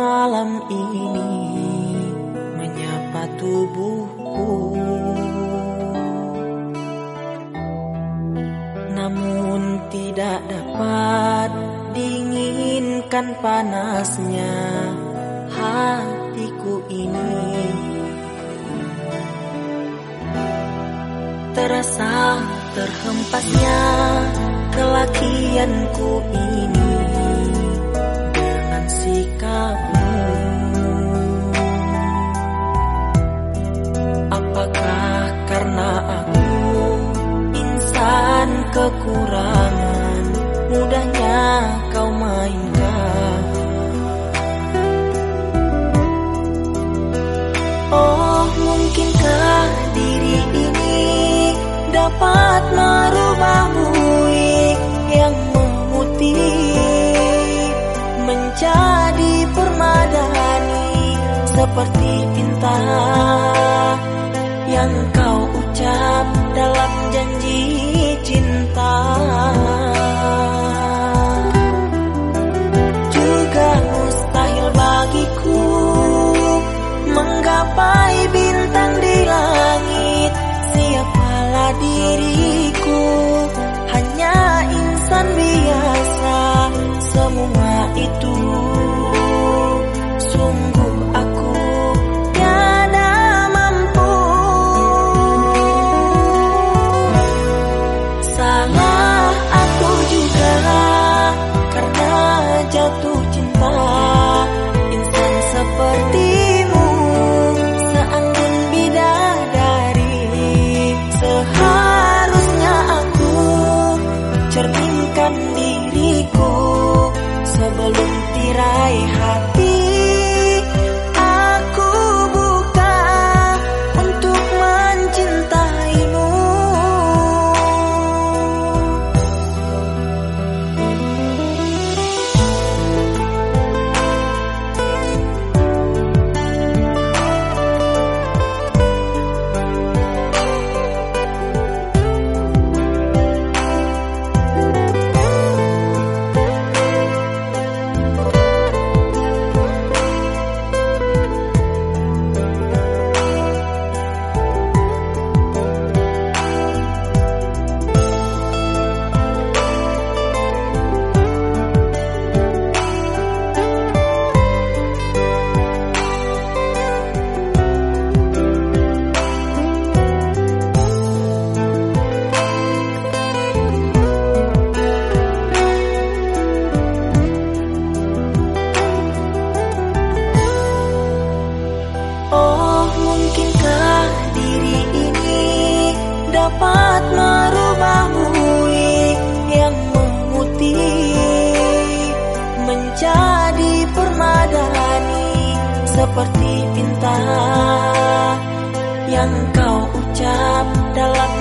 malam ini menyapa tubuhku. Namun tidak dapat dinginkan panasnya hatiku ini. Terasa terhempasnya kelakianku ini sikapmu. Apakah karena aku insan kekurangan mudahnya kau mainkan? Oh mungkinkah diri ini dapat merubah seperti tinta yang kau ucap dalam janji cinta. Juga mustahil bagiku menggapai bintang di langit. Siapalah diriku? Hanya insan biasa semua jatuh cinta seperti tinta yang kau ucap dalam